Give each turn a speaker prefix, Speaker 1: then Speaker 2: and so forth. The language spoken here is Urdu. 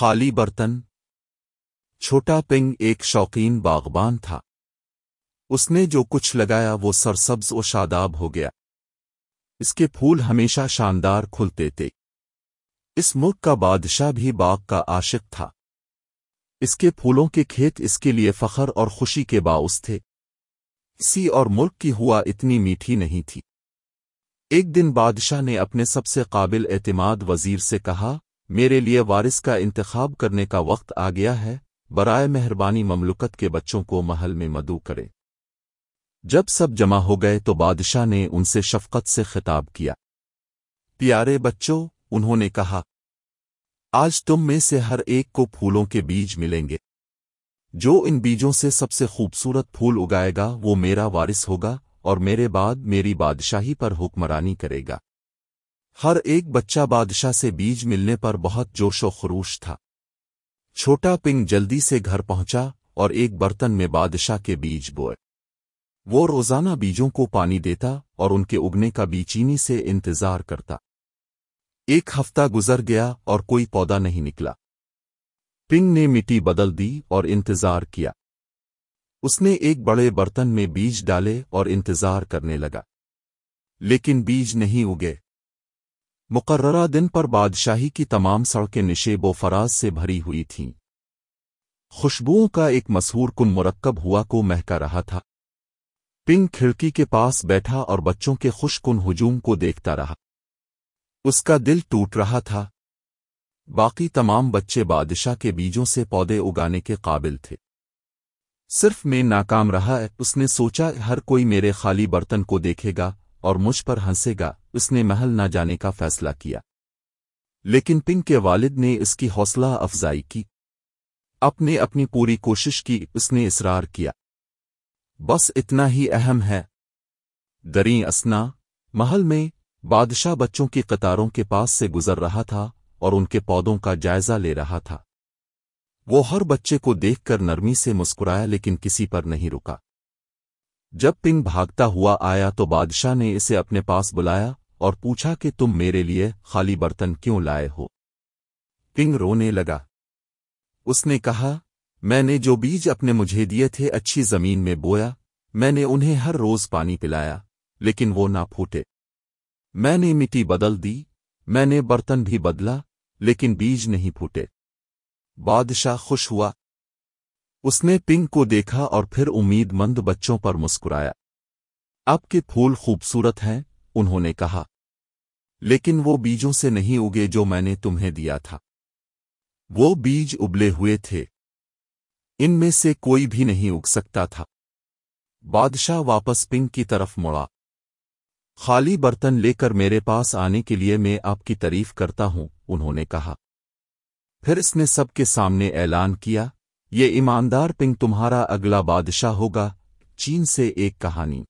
Speaker 1: خالی برتن۔ چھوٹا پنگ ایک شوقین باغبان تھا۔ اس نے جو کچھ لگایا وہ سرسبز و شاداب ہو گیا۔ اس کے پھول ہمیشہ شاندار کھلتے تھے۔ اس ملک کا بادشاہ بھی باغ کا عاشق تھا۔ اس کے پھولوں کے کھیت اس کے لیے فخر اور خوشی کے باعث تھے۔ اسی اور ملک کی ہوا اتنی میٹھی نہیں تھی۔ ایک دن بادشاہ نے اپنے سب سے قابل اعتماد وزیر سے کہا میرے لیے وارث کا انتخاب کرنے کا وقت آ گیا ہے، برائے مہربانی مملکت کے بچوں کو محل میں مدعو کرے۔ جب سب جمع ہو گئے تو بادشاہ نے ان سے شفقت سے خطاب کیا۔ پیارے بچوں، انہوں نے کہا، آج تم میں سے ہر ایک کو پھولوں کے بیج ملیں گے۔ جو ان بیجوں سے سب سے خوبصورت پھول اگائے گا، وہ میرا وارث ہوگا اور میرے بعد میری بادشاہی پر حکمرانی کرے گا۔ ہر ایک بچہ بادشاہ سے بیج ملنے پر بہت جوش و خروش تھا۔ چھوٹا پنگ جلدی سے گھر پہنچا اور ایک برتن میں بادشاہ کے بیج بوئے۔ وہ روزانہ بیجوں کو پانی دیتا اور ان کے اگنے کا بیچینی سے انتظار کرتا۔ ایک ہفتہ گزر گیا اور کوئی پودا نہیں نکلا۔ پنگ نے مٹی بدل دی اور انتظار کیا۔ اس نے ایک بڑے برتن میں بیج ڈالے اور انتظار کرنے لگا۔ لیکن بیج نہیں اگے۔ مقررہ دن پر بادشاہی کی تمام سڑکیں نشیب و فراز سے بھری ہوئی تھیں۔ خوشبوؤں کا ایک مسہور کن مرکب ہوا کو مہکا رہا تھا۔ پنگ کھڑکی کے پاس بیٹھا اور بچوں کے خوش کن ہجوم کو دیکھتا رہا۔ اس کا دل ٹوٹ رہا تھا۔ باقی تمام بچے بادشاہ کے بیجوں سے پودے اگانے کے قابل تھے۔ صرف میں ناکام رہا ہے، اس نے سوچا، ہر کوئی میرے خالی برتن کو دیکھے گا اور مجھ پر ہنسے گا۔ اس نے محل نہ جانے کا فیصلہ کیا۔ لیکن پنک کے والد نے اس کی حوصلہ افزائی کی۔ اپنے اپنی پوری کوشش کی، اس نے اصرار کیا۔ بس اتنا ہی اہم ہے۔ دریں اسنا، محل میں بادشاہ بچوں کی قطاروں کے پاس سے گزر رہا تھا اور ان کے پودوں کا جائزہ لے رہا تھا۔ وہ ہر بچے کو دیکھ کر نرمی سے مسکرایا، لیکن کسی پر نہیں رکا۔ جب پنگ بھاگتا ہوا آیا تو بادشاہ نے اسے اپنے پاس بلایا اور پوچھا کہ تم میرے لیے خالی برتن کیوں لائے ہو؟ پنگ رونے لگا۔ اس نے کہا، میں نے جو بیج اپنے مجھے دیے تھے اچھی زمین میں بویا، میں نے انہیں ہر روز پانی پلایا، لیکن وہ نہ پھوٹے۔ میں نے مٹی بدل دی، میں نے برتن بھی بدلا، لیکن بیج نہیں پھوٹے۔ بادشاہ خوش ہوا۔ اس نے پنگ کو دیکھا اور پھر امید مند بچوں پر مسکرایا۔ اب کے پھول خوبصورت ہیں، انہوں نے کہا۔ لیکن وہ بیجوں سے نہیں اگے جو میں نے تمہیں دیا تھا۔ وہ بیج ابلے ہوئے تھے۔ ان میں سے کوئی بھی نہیں اگ سکتا تھا۔ بادشاہ واپس پنگ کی طرف مڑا۔ خالی برتن لے کر میرے پاس آنے کے لیے میں آپ کی تعریف کرتا ہوں، انہوں نے کہا۔ پھر اس نے سب کے سامنے اعلان کیا۔ یہ ایماندار پنگ تمہارا اگلا بادشاہ ہوگا چین سے ایک کہانی۔